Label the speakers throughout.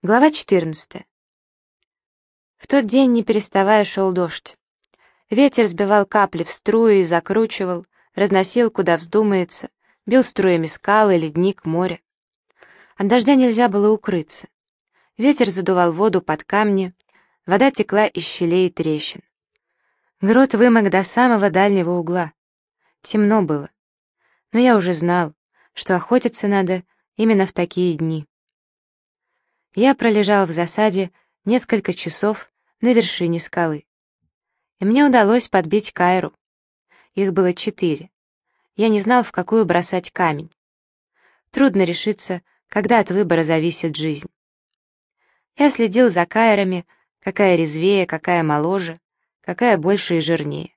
Speaker 1: Глава 14. В тот день, не переставая, шел дождь. Ветер сбивал капли в струи и закручивал, разносил, куда вздумается, бил струями скалы, ледник, море. От дождя нельзя было укрыться. Ветер задувал воду под камни, вода текла из щелей и трещин. Грот вымок до самого дальнего угла. Темно было. Но я уже знал, что охотиться надо именно в такие дни. Я пролежал в засаде несколько часов на вершине скалы. И мне удалось подбить Кайру. Их было четыре. Я не знал, в какую бросать камень. Трудно решиться, когда от выбора зависит жизнь. Я следил за Кайрами, какая резвее, какая моложе, какая больше и жирнее.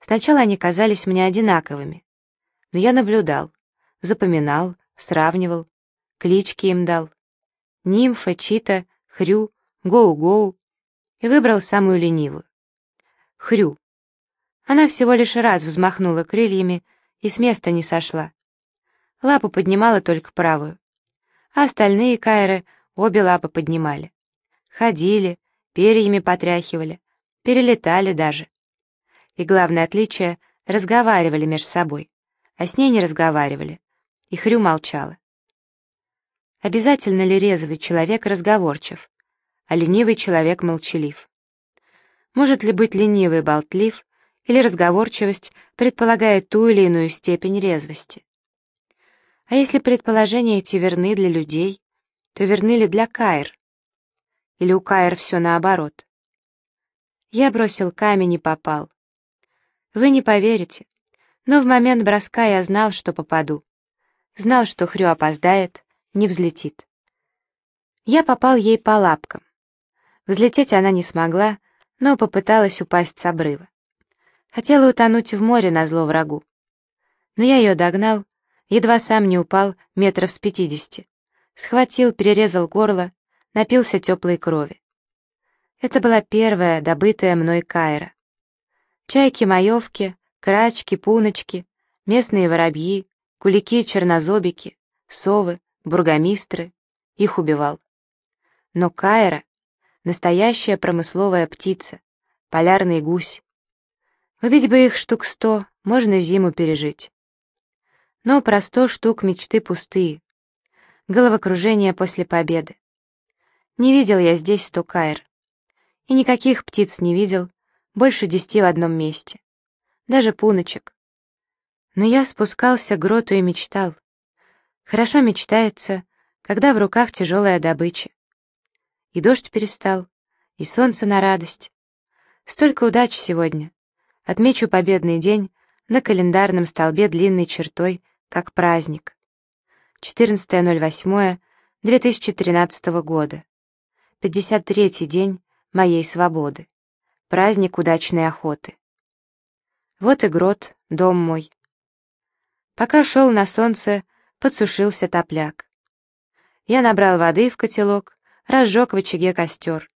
Speaker 1: Сначала они казались мне одинаковыми, но я наблюдал, запоминал, сравнивал, клички им дал, нимфа, чита, хрю, гоу-гоу, и выбрал самую ленивую. Хрю. Она всего лишь раз взмахнула крыльями и с места не сошла. Лапу поднимала только правую, а остальные кайры обе лапы поднимали. Ходили, перьями потряхивали, перелетали даже. И главное отличие — разговаривали между собой, а с ней не разговаривали, и Хрю молчала. Обязательно ли резвый человек разговорчив, а ленивый человек молчалив? Может ли быть ленивый болтлив, или разговорчивость предполагает ту или иную степень резвости? А если предположения эти верны для людей, то верны ли для Каир? Или у Каир все наоборот? Я бросил камень и попал. Вы не поверите, но в момент броска я знал, что попаду. Знал, что Хрю опоздает, не взлетит. Я попал ей по лапкам. Взлететь она не смогла, но попыталась упасть с обрыва. Хотела утонуть в море на зло врагу. Но я ее догнал, едва сам не упал метров с пятидесяти. Схватил, перерезал горло, напился теплой крови. Это была первая добытая мной кайра. Чайки-маевки, крачки, пуночки, местные воробьи, кулики-чернозобики, совы, бургомистры, их убивал. Но Кайра — настоящая промысловая птица, полярный гусь. Убить бы их штук сто, можно зиму пережить. Но про сто штук мечты пустые. Головокружение после победы. Не видел я здесь сто Кайр. И никаких птиц не видел, больше десяти в одном месте. Даже пуночек. Но я спускался к гроту и мечтал. Хорошо мечтается, когда в руках тяжелая добыча. И дождь перестал, и солнце на радость. Столько удач сегодня. Отмечу победный день на календарном столбе длинной чертой, как праздник. 14.08.2013 года. 53-й день моей свободы. Праздник удачной охоты. Вот и грот, дом мой. Пока шел на солнце, подсушился топляк. Я набрал воды в котелок, разжег в очаге костер.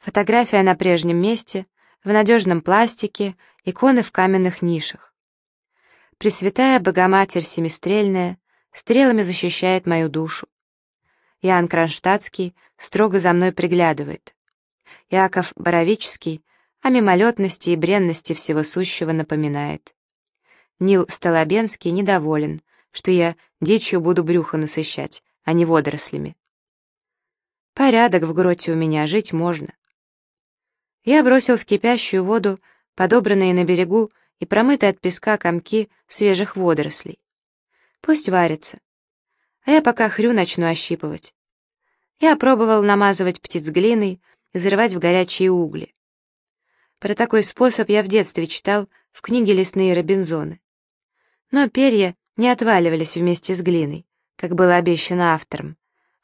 Speaker 1: Фотография на прежнем месте, в надежном пластике, иконы в каменных нишах. Пресвятая Богоматерь Семистрельная стрелами защищает мою душу. Иоанн Кронштадтский строго за мной приглядывает. Яков Боровический о мимолетности и бренности всего сущего напоминает. Нил Столобенский недоволен, что я дичью буду брюхо насыщать, а не водорослями. Порядок в гроте у меня, жить можно. Я бросил в кипящую воду подобранные на берегу и промытые от песка комки свежих водорослей. Пусть варится. А я пока хрю начну ощипывать. Я пробовал намазывать птиц глиной и зарывать в горячие угли. Про такой способ я в детстве читал в книге «Лесные Робинзоны». Но перья не отваливались вместе с глиной, как было обещано автором,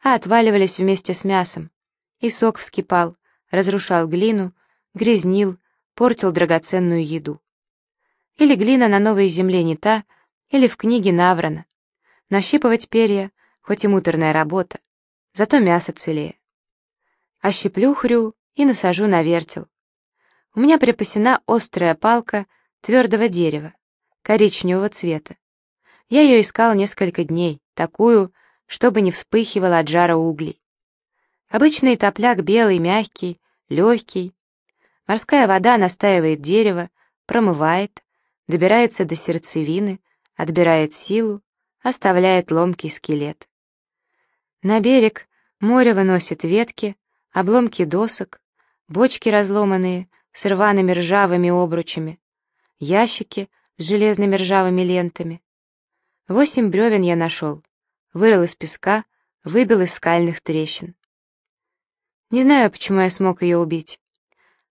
Speaker 1: а отваливались вместе с мясом. И сок вскипал, разрушал глину, грязнил, портил драгоценную еду. Или глина на новой земле не та, или в книге наврана. Нащипывать перья, хоть и муторная работа, зато мясо целее. Ощиплю хрю и насажу на вертел. У меня припасена острая палка твердого дерева, коричневого цвета. Я ее искал несколько дней, такую, чтобы не вспыхивала от жара углей. Обычный топляк белый, мягкий, легкий. Морская вода настаивает дерево, промывает, добирается до сердцевины, отбирает силу, оставляет ломкий скелет. На берег море выносит ветки, обломки досок, бочки разломанные с рваными ржавыми обручами, ящики с железными ржавыми лентами. Восемь бревен я нашел, вырыл из песка, выбил из скальных трещин. Не знаю, почему я смог ее убить.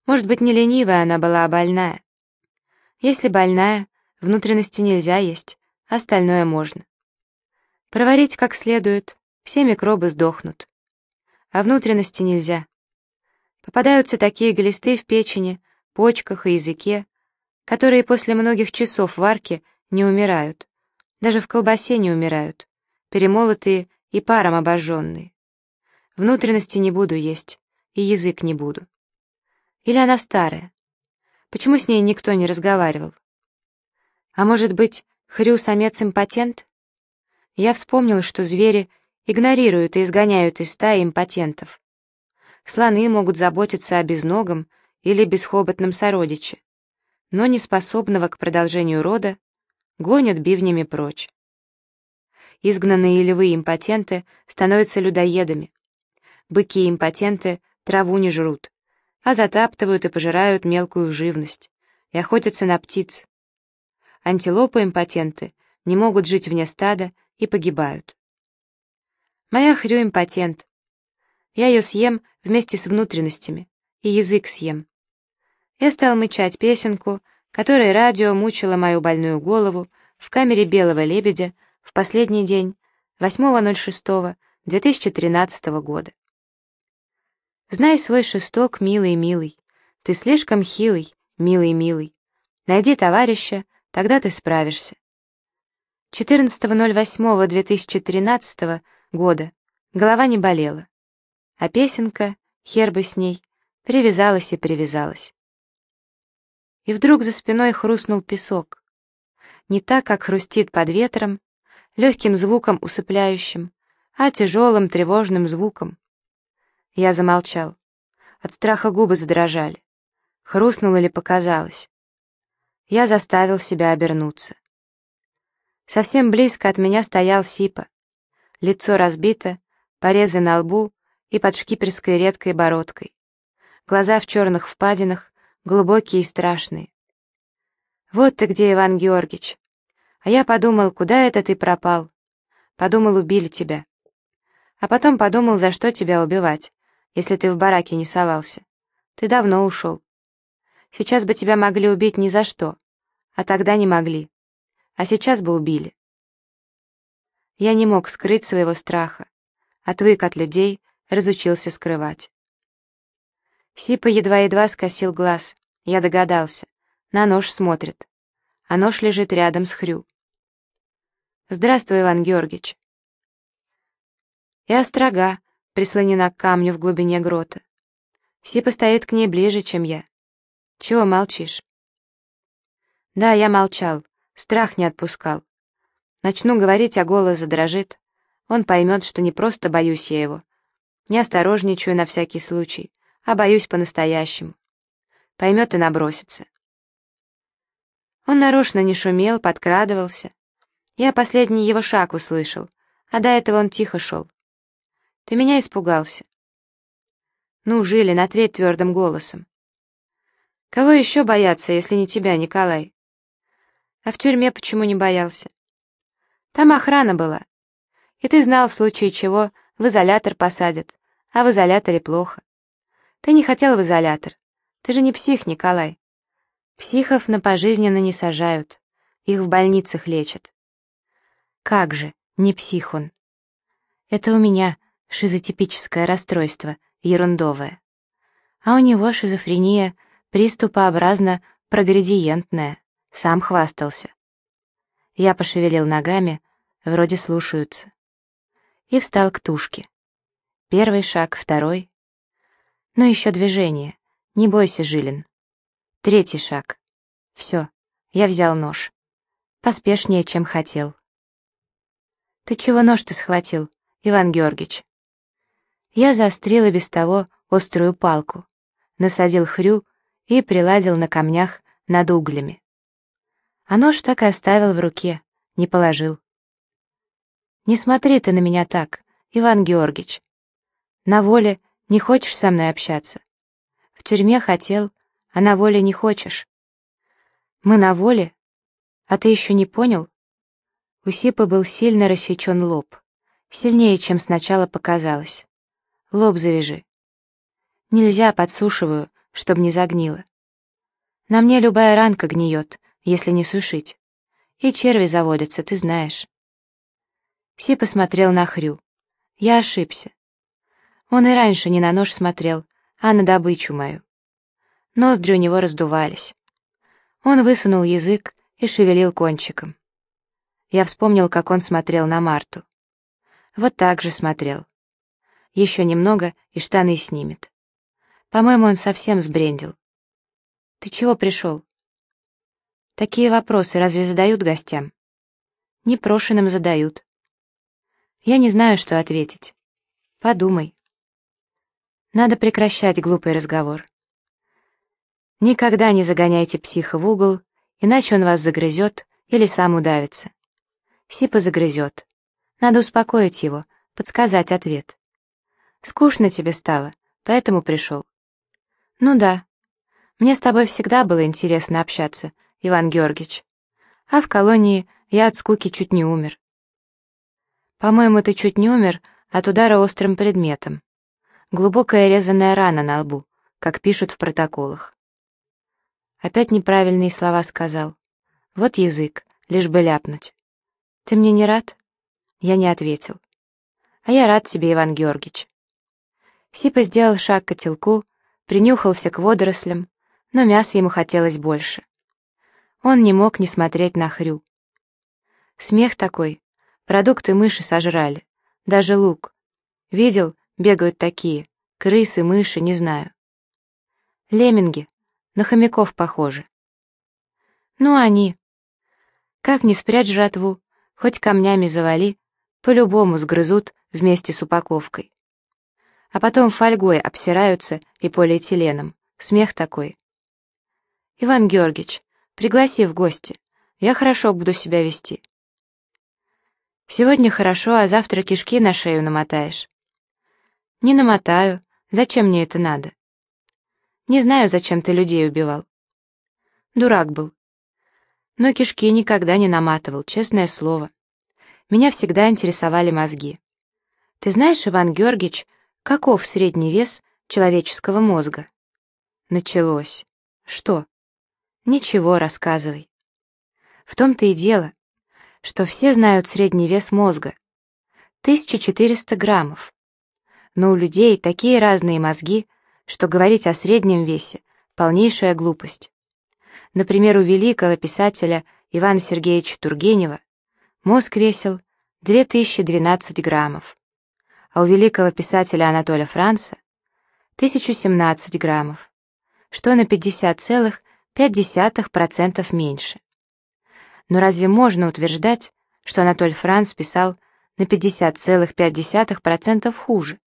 Speaker 1: Может быть, не ленивая она была, а больная. Если больная, внутренности нельзя есть, остальное можно. Проварить как следует, все микробы сдохнут. А внутренности нельзя. Попадаются такие глисты в печени, почках и языке, которые после многих часов варки не умирают, даже в колбасе не умирают, перемолотые и паром обожженные. Внутренности не буду есть, и язык не буду. Или она старая? Почему с ней никто не разговаривал? А может быть, хрю-самец импотент? Я вспомнил, что звери игнорируют и изгоняют из стаи импотентов. Слоны могут заботиться о безногом или бесхоботном сородиче, но не способного к продолжению рода гонят бивнями прочь. Изгнанные львы импотенты становятся людоедами, быки-импотенты траву не жрут, а затаптывают и пожирают мелкую живность и охотятся на птиц. Антилопы-импотенты не могут жить вне стада и погибают. Моя хрю импотент. Я ее съем вместе с внутренностями, и язык съем. Я стал мычать песенку, которая радио мучила мою больную голову в камере «Белого лебедя» в последний день 8.06.2013 года. Знай свой шесток, милый, милый. Ты слишком хилый, милый, милый. Найди товарища, тогда ты справишься. 14.08.2013 года голова не болела, а песенка, хер бы с ней, привязалась и привязалась. И вдруг за спиной хрустнул песок. Не так, как хрустит под ветром, легким звуком усыпляющим, а тяжелым тревожным звуком. Я замолчал. От страха губы задрожали. Хрустнуло ли показалось. Я заставил себя обернуться. Совсем близко от меня стоял Сипа. Лицо разбито, порезы на лбу и под шкиперской редкой бородкой. Глаза в черных впадинах, глубокие и страшные. «Вот ты где, Иван Георгиевич!» А я подумал, куда это ты пропал? Подумал, убили тебя. А потом подумал, за что тебя убивать если ты в бараке не совался. Ты давно ушел. Сейчас бы тебя могли убить ни за что, а тогда не могли. А сейчас бы убили. Я не мог скрыть своего страха. Отвык от людей, разучился скрывать. Сипа едва-едва скосил глаз. Я догадался. На нож смотрит. А нож лежит рядом с Хрю. «Здравствуй, Иван Георгиевич». Я строга, прислонена к камню в глубине грота. Сипа стоит к ней ближе, чем я. Чего молчишь? Да, я молчал, страх не отпускал. Начну говорить, а голос задрожит. Он поймет, что не просто боюсь я его. Не осторожничаю на всякий случай, а боюсь по-настоящему. Поймет и набросится. Он нарочно не шумел, подкрадывался. Я последний его шаг услышал, а до этого он тихо шел. Ты меня испугался. Ну, Жилин, ответь твердым голосом. Кого еще бояться, если не тебя, Николай? А в тюрьме почему не боялся? Там охрана была. И ты знал, в случае чего в изолятор посадят, а в изоляторе плохо. Ты не хотел в изолятор. Ты же не псих, Николай. Психов на пожизненно не сажают. Их в больницах лечат. Как же, не псих он. Это у меня шизотипическое расстройство, ерундовое. А у него шизофрения приступообразно проградиентная, сам хвастался. Я пошевелил ногами, вроде слушаются. И встал к тушке. Первый шаг, второй. Но еще движение. Не бойся, Жилин. Третий шаг. Все, я взял нож. Поспешнее, чем хотел. Ты чего нож-то схватил, Иван Георгиевич? Я заострил и без того острую палку, насадил хрю и приладил на камнях над углями. А нож так и оставил в руке, не положил. «Не смотри ты на меня так, Иван Георгиевич. На воле не хочешь со мной общаться? В тюрьме хотел, а на воле не хочешь. Мы на воле? А ты еще не понял?» У Сипа был сильно рассечен лоб, сильнее, чем сначала показалось. Лоб завяжи. Нельзя, подсушиваю, чтоб не загнило. На мне любая ранка гниет, если не сушить. И черви заводятся, ты знаешь. Си посмотрел на Хрю. Я ошибся. Он и раньше не на нож смотрел, а на добычу мою. Ноздри у него раздувались. Он высунул язык и шевелил кончиком. Я вспомнил, как он смотрел на Марту. Вот так же смотрел. Еще немного, и штаны снимет. По-моему, он совсем сбрендил. «Ты чего пришел?» «Такие вопросы разве задают гостям?» «Непрошенным задают». «Я не знаю, что ответить. Подумай». Надо прекращать глупый разговор. Никогда не загоняйте психа в угол, иначе он вас загрызет или сам удавится. Сипа загрызет. Надо успокоить его, подсказать ответ. Скучно тебе стало, поэтому пришел. Ну да. Мне с тобой всегда было интересно общаться, Иван Георгиевич. А в колонии я от скуки чуть не умер. По-моему, ты чуть не умер от удара острым предметом. Глубокая резаная рана на лбу, как пишут в протоколах. Опять неправильные слова сказал. Вот язык, лишь бы ляпнуть. Ты мне не рад? Я не ответил. А я рад тебе, Иван Георгиевич. Сипа сделал шаг к котелку, принюхался к водорослям, но мяса ему хотелось больше. Он не мог не смотреть на хрю. Смех такой, продукты мыши сожрали, даже лук. Видел, бегают такие, крысы, мыши, не знаю. Лемминги, на хомяков похожи. Ну, они. Как не спрячь жратву, хоть камнями завали, по-любому сгрызут вместе с упаковкой. А потом фольгой обсираются и полиэтиленом. Смех такой. Иван Георгиевич, пригласи в гости. Я хорошо буду себя вести. Сегодня хорошо, а завтра кишки на шею намотаешь. Не намотаю. Зачем мне это надо? Не знаю, зачем ты людей убивал. Дурак был. Но кишки никогда не наматывал, честное слово. Меня всегда интересовали мозги. Ты знаешь, Иван Георгиевич, каков средний вес человеческого мозга? Началось. Что? Ничего, рассказывай. В том-то и дело, что все знают средний вес мозга. 1400 граммов. Но у людей такие разные мозги, что говорить о среднем весе — полнейшая глупость. Например, у великого писателя Ивана Сергеевича Тургенева мозг весил 2012 граммов, а у великого писателя Анатолия Франца — 1017 граммов, что на 50,5 0,5% меньше. Но разве можно утверждать, что Анатоль Франц писал на 50,5% хуже?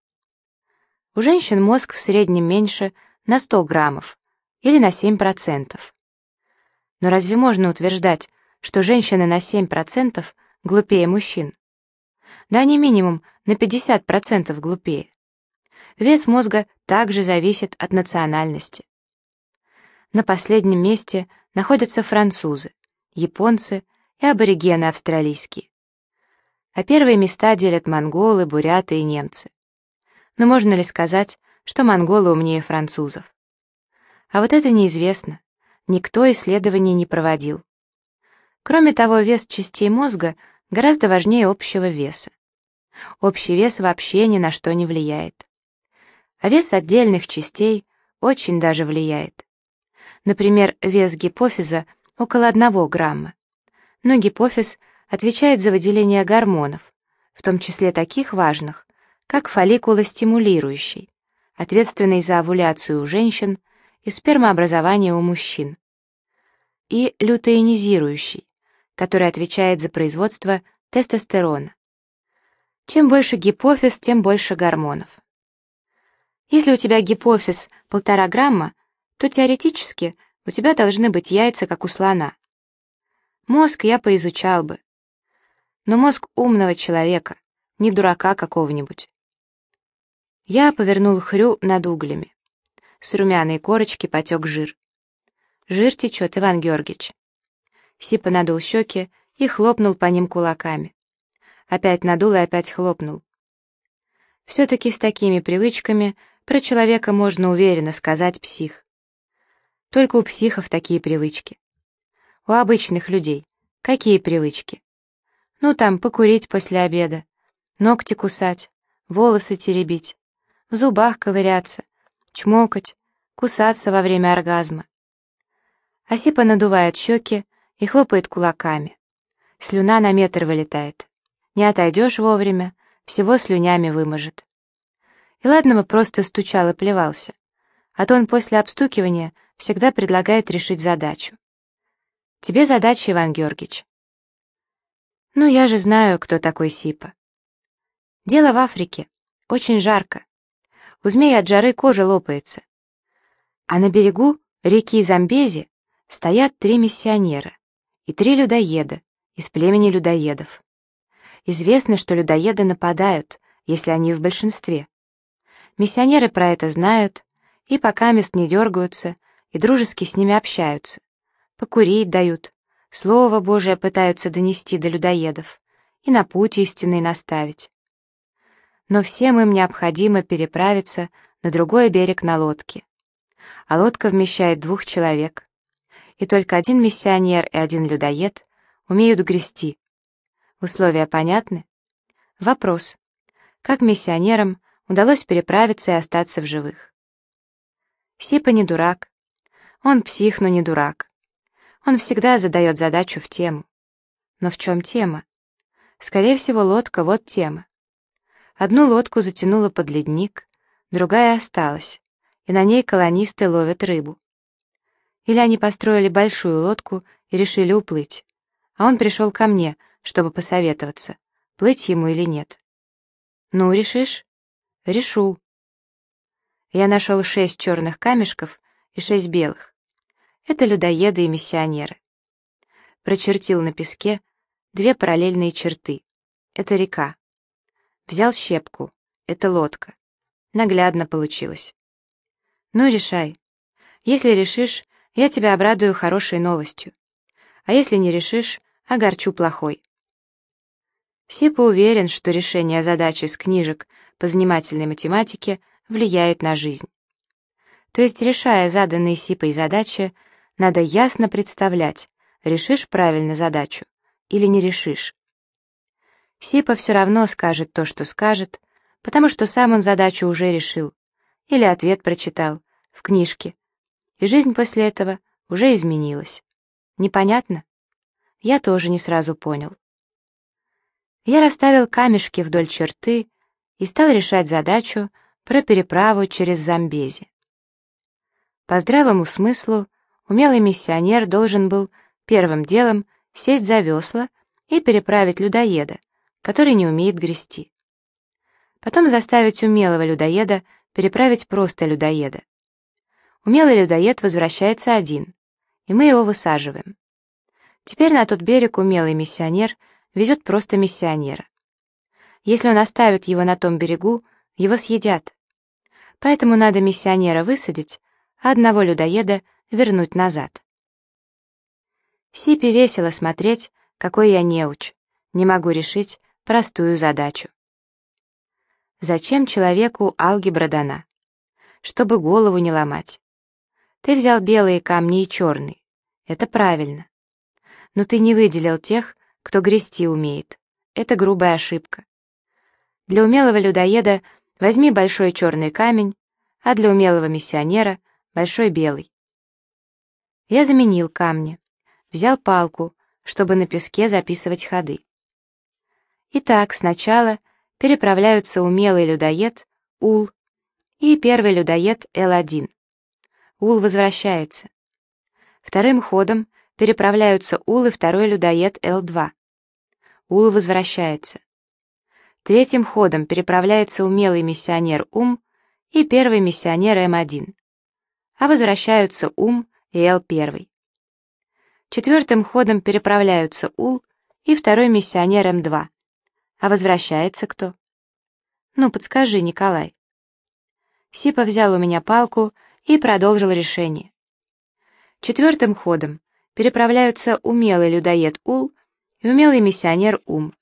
Speaker 1: У женщин мозг в среднем меньше на 100 граммов или на 7%. Но разве можно утверждать, что женщины на 7% глупее мужчин? Да они минимум на 50% глупее. Вес мозга также зависит от национальности. На последнем месте находятся французы, японцы и аборигены австралийские. А первые места делят монголы, буряты и немцы. Но можно ли сказать, что монголы умнее французов? А вот это неизвестно. Никто исследований не проводил. Кроме того, вес частей мозга гораздо важнее общего веса. Общий вес вообще ни на что не влияет. А вес отдельных частей очень даже влияет. Например, вес гипофиза около 1 грамма. Но гипофиз отвечает за выделение гормонов, в том числе таких важных, как фолликулостимулирующий, ответственный за овуляцию у женщин и спермообразование у мужчин, и лютеинизирующий, который отвечает за производство тестостерона. Чем больше гипофиз, тем больше гормонов. Если у тебя гипофиз полтора грамма, то теоретически у тебя должны быть яйца, как у слона. Мозг я поизучал бы. Но мозг умного человека, не дурака какого-нибудь. Я повернул хрю над углями. С румяной корочки потек жир. Жир течет, Иван Георгиевич. Сипа надул щеки и хлопнул по ним кулаками. Опять надул и опять хлопнул. Все-таки с такими привычками про человека можно уверенно сказать псих. Только у психов такие привычки. У обычных людей какие привычки? Ну там, покурить после обеда, ногти кусать, волосы теребить, в зубах ковыряться, чмокать, кусаться во время оргазма. Асипа надувает щеки и хлопает кулаками. Слюна на метр вылетает. Не отойдешь вовремя, всего слюнями выможет. И ладно бы просто стучал и плевался, а то он после обстукивания всегда предлагает решить задачу. Тебе задача, Иван Георгиевич. Ну, я же знаю, кто такой Сипа. Дело в Африке. Очень жарко. У змеи от жары кожа лопается. А на берегу реки Замбези стоят три миссионера и три людоеда из племени людоедов. Известно, что людоеды нападают, если они в большинстве. Миссионеры про это знают, и пока мест не дергаются, и дружески с ними общаются. Покурить дают, Слово Божие пытаются донести до людоедов и на путь истинный наставить. Но всем им необходимо переправиться на другой берег на лодке. А лодка вмещает двух человек. И только один миссионер и один людоед умеют грести, Условия понятны? Вопрос. Как миссионерам удалось переправиться и остаться в живых? Сипа не дурак. Он псих, но не дурак. Он всегда задает задачу в тему. Но в чем тема? Скорее всего, лодка — вот тема. Одну лодку затянуло под ледник, другая осталась, и на ней колонисты ловят рыбу. Или они построили большую лодку и решили уплыть, а он пришел ко мне, чтобы посоветоваться, плыть ему или нет. «Ну, решишь?» «Решу». Я нашел шесть черных камешков и шесть белых. Это людоеды и миссионеры. Прочертил на песке две параллельные черты. Это река. Взял щепку. Это лодка. Наглядно получилось. Ну, решай. Если решишь, я тебя обрадую хорошей новостью. А если не решишь, огорчу плохой. Сипа уверен, что решение задачи с книжек по занимательной математике влияет на жизнь. То есть, решая заданные Сипой задачи, надо ясно представлять, решишь правильно задачу или не решишь. Сипа все равно скажет то, что скажет, потому что сам он задачу уже решил, или ответ прочитал в книжке, и жизнь после этого уже изменилась. Непонятно? Я тоже не сразу понял. Я расставил камешки вдоль черты и стал решать задачу про переправу через Замбези. По здравому смыслу, умелый миссионер должен был первым делом сесть за весла и переправить людоеда, который не умеет грести. Потом заставить умелого людоеда переправить просто людоеда. Умелый людоед возвращается один, и мы его высаживаем. Теперь на тот берег умелый миссионер везет просто миссионера. Если он оставит его на том берегу, его съедят. Поэтому надо миссионера высадить, а одного людоеда вернуть назад. Сипе весело смотреть, какой я неуч, не могу решить простую задачу. Зачем человеку алгебра дана? Чтобы голову не ломать. Ты взял белые камни и черные. Это правильно. Но ты не выделил тех, кто грести умеет. Это грубая ошибка. Для умелого людоеда возьми большой черный камень, а для умелого миссионера — большой белый. Я заменил камни, взял палку, чтобы на песке записывать ходы. Итак, сначала переправляются умелый людоед Ул и первый людоед Л1. Ул возвращается. Вторым ходом переправляются Ул и второй людоед Л2. Ул возвращается. Третьим ходом переправляется умелый миссионер Ум и первый миссионер М1. А возвращаются Ум и Л1. Четвертым ходом переправляются Ул и второй миссионер М2. А возвращается кто? Ну, подскажи, Николай. Сипа взял у меня палку и продолжил решение. Четвертым ходом переправляются умелый людоед Ул и умелый миссионер Ум,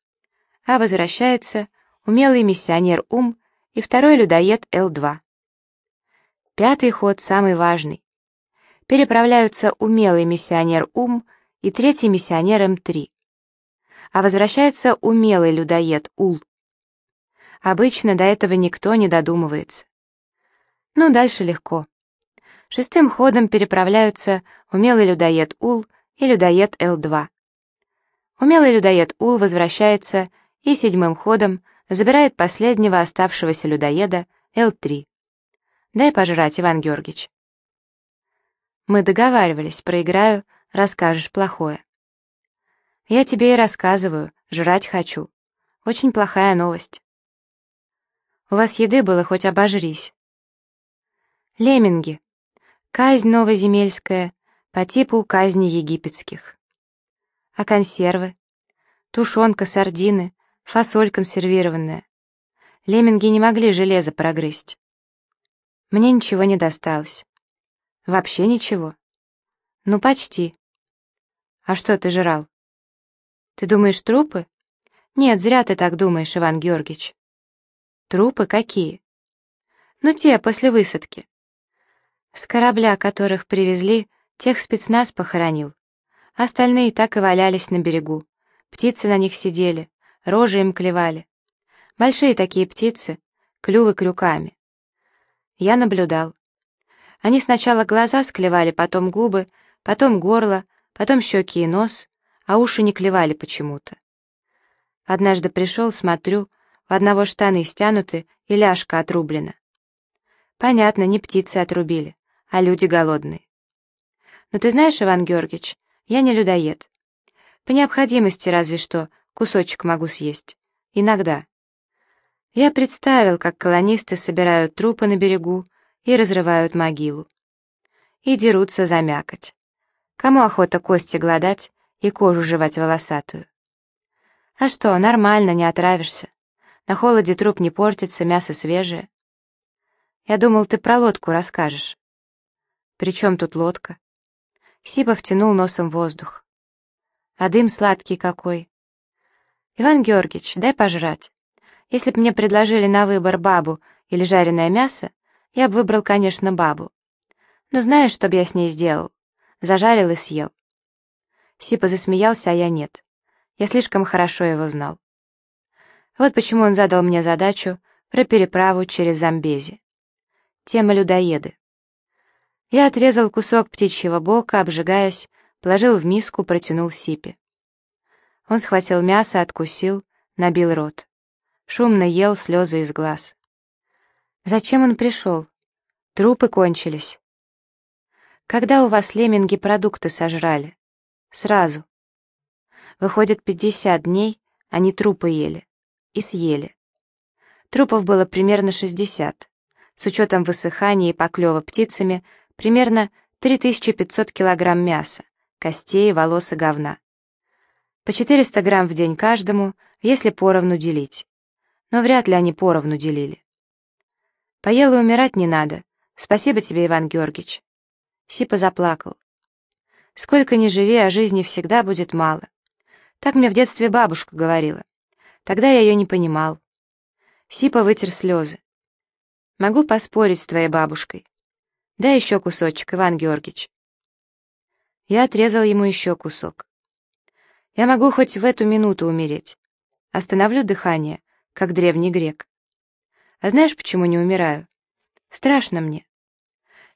Speaker 1: а возвращается умелый миссионер Ум и второй людоед Л2. Пятый ход самый важный. Переправляются умелый миссионер Ум и третий миссионер М3. А возвращается умелый людоед Ул. Обычно до этого никто не додумывается. Ну, дальше легко. Шестым ходом переправляются умелый людоед Ул и людоед Л2. Умелый людоед Ул возвращается и седьмым ходом забирает последнего оставшегося людоеда Л3. Дай пожрать, Иван Георгиевич. Мы договаривались, проиграю, расскажешь плохое. Я тебе и рассказываю, жрать хочу. Очень плохая новость. У вас еды было, хоть обожрись. Лемминги. Казнь новоземельская по типу казни египетских. А консервы? Тушенка, сардины, фасоль консервированная. Лемминги не могли железо прогрызть. Мне ничего не досталось. Вообще ничего. Ну, почти. А что ты жрал? Ты думаешь, трупы? Нет, зря ты так думаешь, Иван Георгиевич. Трупы какие? Ну, те, после высадки. С корабля, которых привезли, тех спецназ похоронил. Остальные так и валялись на берегу. Птицы на них сидели, рожи им клевали. Большие такие птицы, клювы крюками. Я наблюдал. Они сначала глаза склевали, потом губы, потом горло, потом щеки и нос, а уши не клевали почему-то. Однажды пришел, смотрю, у одного штаны стянуты и ляжка отрублена. Понятно, не птицы отрубили, а люди голодные. Но ты знаешь, Иван Георгиевич, я не людоед. По необходимости разве что кусочек могу съесть. Иногда. Я представил, как колонисты собирают трупы на берегу и разрывают могилу. И дерутся за мякоть. Кому охота кости гладать и кожу жевать волосатую? А что, нормально, не отравишься. На холоде труп не портится, мясо свежее. Я думал, ты про лодку расскажешь. При чем тут лодка? Сипа втянул носом воздух. А дым сладкий какой. Иван Георгиевич, дай пожрать. Если б мне предложили на выбор бабу или жареное мясо, я бы выбрал, конечно, бабу. Но знаешь, что бы я с ней сделал? Зажарил и съел. Сипа засмеялся, а я нет. Я слишком хорошо его знал. Вот почему он задал мне задачу про переправу через Замбези. Тема людоеды. Я отрезал кусок птичьего бока, обжигаясь, положил в миску, протянул Сипе. Он схватил мясо, откусил, набил рот. Шумно ел, слезы из глаз. Зачем он пришел? Трупы кончились. Когда у вас лемминги продукты сожрали? Сразу. Выходит, пятьдесят дней они трупы ели. И съели. Трупов было примерно шестьдесят. С учетом высыхания и поклева птицами примерно 3500 килограмм мяса, костей, волос и говна. По 400 грамм в день каждому, если поровну делить. Но вряд ли они поровну делили. Поел и умирать не надо. Спасибо тебе, Иван Георгиевич. Сипа заплакал. Сколько ни живи, а жизни всегда будет мало. Так мне в детстве бабушка говорила. Тогда я ее не понимал. Сипа вытер слезы. Могу поспорить с твоей бабушкой. Дай еще кусочек, Иван Георгиевич. Я отрезал ему еще кусок. Я могу хоть в эту минуту умереть. Остановлю дыхание, как древний грек. А знаешь, почему не умираю? Страшно мне.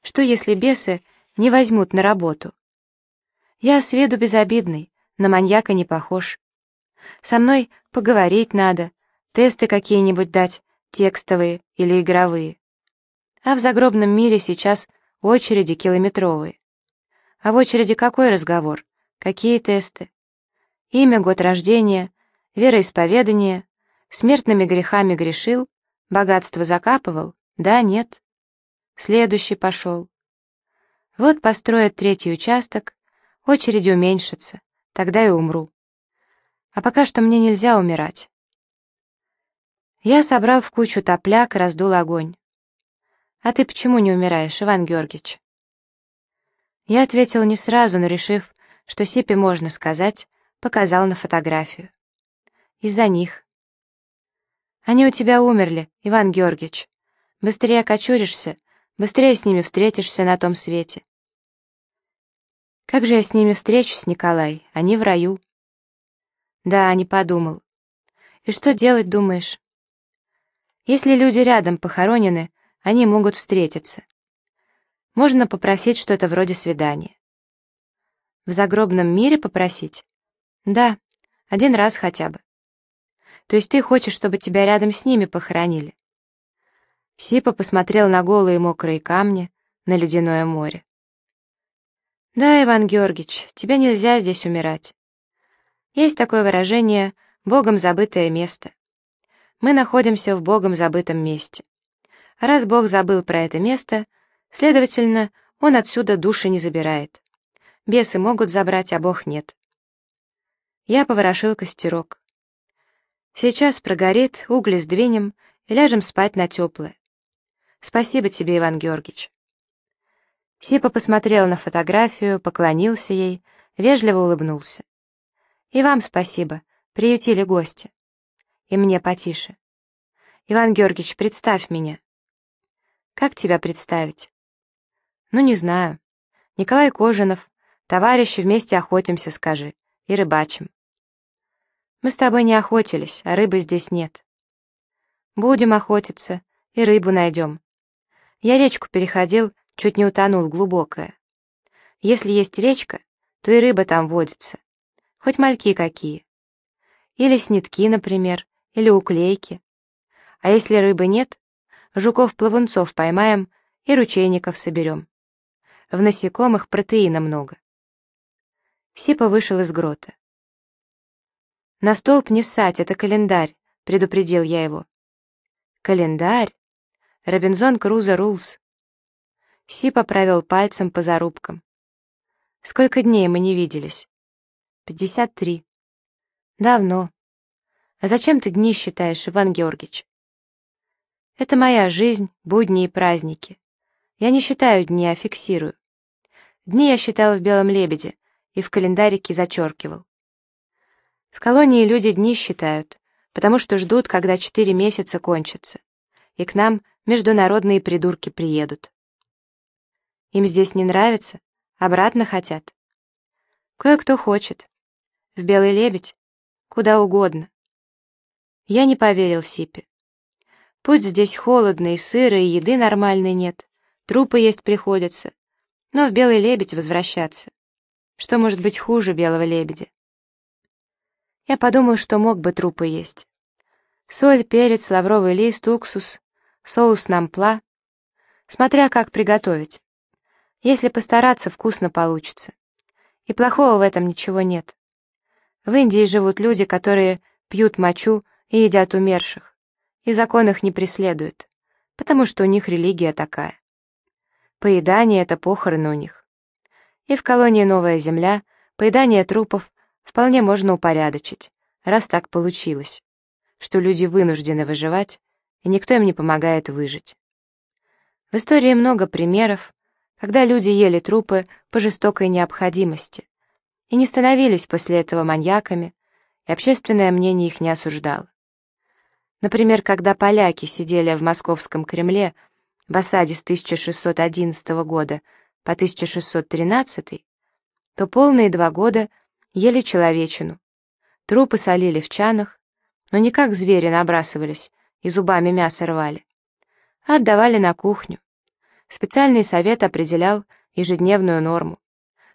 Speaker 1: Что, если бесы не возьмут на работу? Я с виду безобидный, на маньяка не похож. Со мной поговорить надо, тесты какие-нибудь дать, текстовые или игровые. А в загробном мире сейчас очереди километровые. А в очереди какой разговор? Какие тесты? Имя, год рождения, вероисповедание, смертными грехами грешил, богатство закапывал? Да, нет. следующий пошел. Вот построят третий участок, очереди уменьшатся, тогда и умру. А пока что мне нельзя умирать. Я собрал в кучу топляк и раздул огонь. «А ты почему не умираешь, Иван Георгиевич?» Я ответил не сразу, но решив, что Сипе можно сказать, показал на фотографию. Из-за них. Они у тебя умерли, Иван Георгиевич. Быстрее окочуришься, быстрее с ними встретишься на том свете. Как же я с ними встречусь, Николай? Они в раю. Да, не подумал. И что делать, думаешь? Если люди рядом похоронены, они могут встретиться. Можно попросить что-то вроде свидания. В загробном мире попросить? Да, один раз хотя бы. То есть ты хочешь, чтобы тебя рядом с ними похоронили? Сипа посмотрел на голые мокрые камни, на ледяное море. «Да, Иван Георгиевич, тебе нельзя здесь умирать. Есть такое выражение «богом забытое место». Мы находимся в богом забытом месте. Раз Бог забыл про это место, следовательно, он отсюда души не забирает. Бесы могут забрать, а Бог нет. Я поворошил костерок. Сейчас прогорит, угли сдвинем и ляжем спать на теплое. Спасибо тебе, Иван Георгиевич. Сипа посмотрел на фотографию, поклонился ей, вежливо улыбнулся. «И вам спасибо, приютили гости. И мне потише. Иван Георгиевич, представь меня». «Как тебя представить?» «Ну, не знаю. Николай Кожинов, товарищи, вместе охотимся, скажи, и рыбачим». «Мы с тобой не охотились, а рыбы здесь нет». «Будем охотиться, и рыбу найдем. Я речку переходил, чуть не утонул глубокая. Если есть речка, то и рыба там водится. Хоть мальки какие. Или снитки, например, или уклейки. А если рыбы нет, жуков-плавунцов поймаем и ручейников соберем. В насекомых протеина много. Сипа вышел из грота. «На столб не ссать, это календарь», — предупредил я его. «Календарь? Робинзон Крузо Рулс. Сипа провел пальцем по зарубкам. «Сколько дней мы не виделись?» «Пятьдесят три». «Давно. А зачем ты дни считаешь, Иван Георгиевич?» «Это моя жизнь, будни и праздники. Я не считаю дни, а фиксирую. Дни я считала в «Белом лебеде» и в календарике зачеркивал. В колонии люди дни считают, потому что ждут, когда четыре месяца кончатся, и к нам международные придурки приедут. Им здесь не нравится, обратно хотят. Кое-кто хочет. В Белый Лебедь, куда угодно. Я не поверил Сипе. Пусть здесь холодно и сыро, и еды нормальной нет, трупы есть приходится, но в Белый Лебедь возвращаться. Что может быть хуже Белого Лебедя? Я подумал, что мог бы трупы есть. Соль, перец, лавровый лист, уксус, соус нампла. Смотря как приготовить. Если постараться, вкусно получится. И плохого в этом ничего нет. В Индии живут люди, которые пьют мочу и едят умерших, и закон их не преследует, потому что у них религия такая. Поедание — это похороны у них. И в колонии «Новая земля» поедание трупов вполне можно упорядочить, раз так получилось, что люди вынуждены выживать, и никто им не помогает выжить. В истории много примеров, когда люди ели трупы по жестокой необходимости и не становились после этого маньяками, и общественное мнение их не осуждало. Например, когда поляки сидели в московском Кремле в осаде с 1611 года по 1613, то полные два года ели человечину, трупы солили в чанах, но не как звери набрасывались и зубами мясо рвали, а отдавали на кухню. Специальный совет определял ежедневную норму.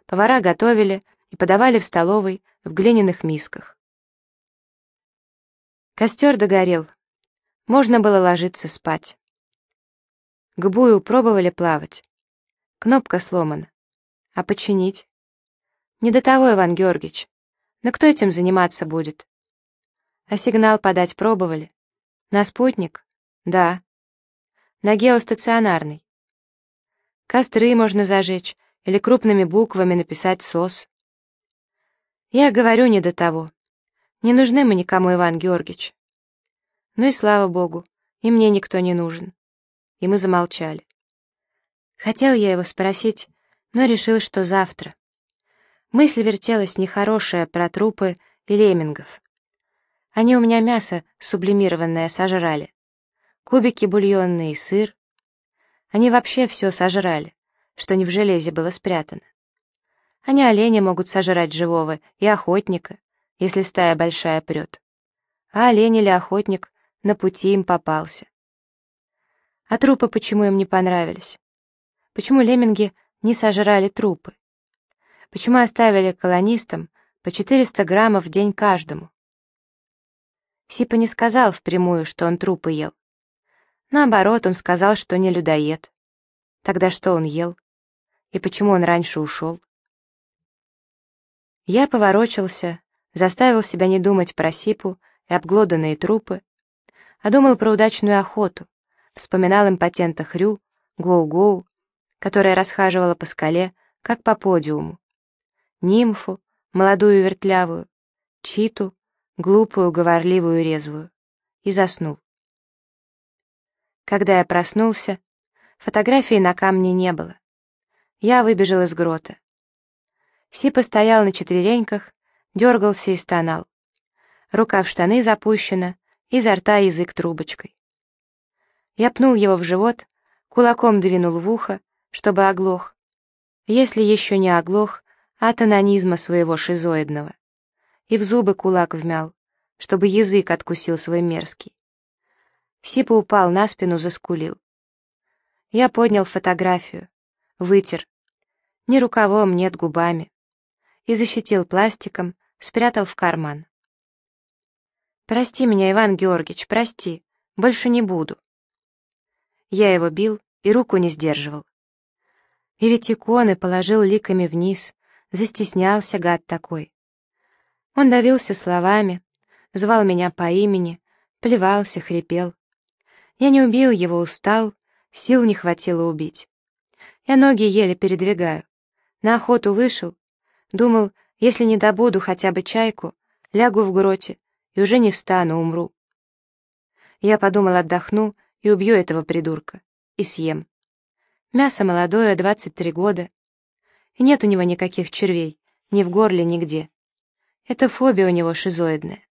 Speaker 1: Повара готовили и подавали в столовой в глиняных мисках. Костер догорел. Можно было ложиться спать. К бую пробовали плавать. Кнопка сломана. А починить? Не до того, Иван Георгиевич. Но кто этим заниматься будет? А сигнал подать пробовали? На спутник? Да. На геостационарный? Костры можно зажечь или крупными буквами написать «СОС». Я говорю не до того. Не нужны мы никому, Иван Георгиевич. Ну и слава богу, и мне никто не нужен. И мы замолчали. Хотел я его спросить, но решил, что завтра. Мысль вертелась нехорошая про трупы и леммингов. Они у меня мясо сублимированное сожрали. Кубики бульонные сыр. Они вообще все сожрали, что не в железе было спрятано. Они оленя могут сожрать живого и охотника, если стая большая прет. А олень или охотник на пути им попался. А трупы почему им не понравились? Почему лемминги не сожрали трупы? Почему оставили колонистам по 400 граммов в день каждому? Сипа не сказал впрямую, что он трупы ел. Наоборот, он сказал, что не людоед. Тогда что он ел? И почему он раньше ушел? Я поворочился, заставил себя не думать про Сипу и обглоданные трупы, а думал про удачную охоту, вспоминал импотента Хрю, Гоу-Гоу, которая расхаживала по скале, как по подиуму, нимфу, молодую вертлявую, читу, глупую, говорливую, резвую, и заснул. Когда я проснулся, фотографии на камне не было. Я выбежал из грота. Сипа стоял на четвереньках, дергался и стонал. Рука в штаны запущена, изо рта язык трубочкой. Я пнул его в живот, кулаком двинул в ухо, чтобы оглох. Если еще не оглох, от анонизма своего шизоидного. И в зубы кулак вмял, чтобы язык откусил свой мерзкий. Сипа упал на спину, заскулил. Я поднял фотографию, вытер. Ни рукавом, нет губами. И защитил пластиком, спрятал в карман. «Прости меня, Иван Георгиевич, прости, больше не буду». Я его бил и руку не сдерживал. И ведь иконы положил ликами вниз, застеснялся гад такой. Он давился словами, звал меня по имени, плевался, хрипел. Я не убил его, устал, сил не хватило убить. Я ноги еле передвигаю. На охоту вышел, думал, если не добуду хотя бы чайку, лягу в гроте и уже не встану, умру. Я подумал, отдохну и убью этого придурка, и съем. Мясо молодое, 23 года. И нет у него никаких червей, ни в горле, нигде. Это фобия у него шизоидная.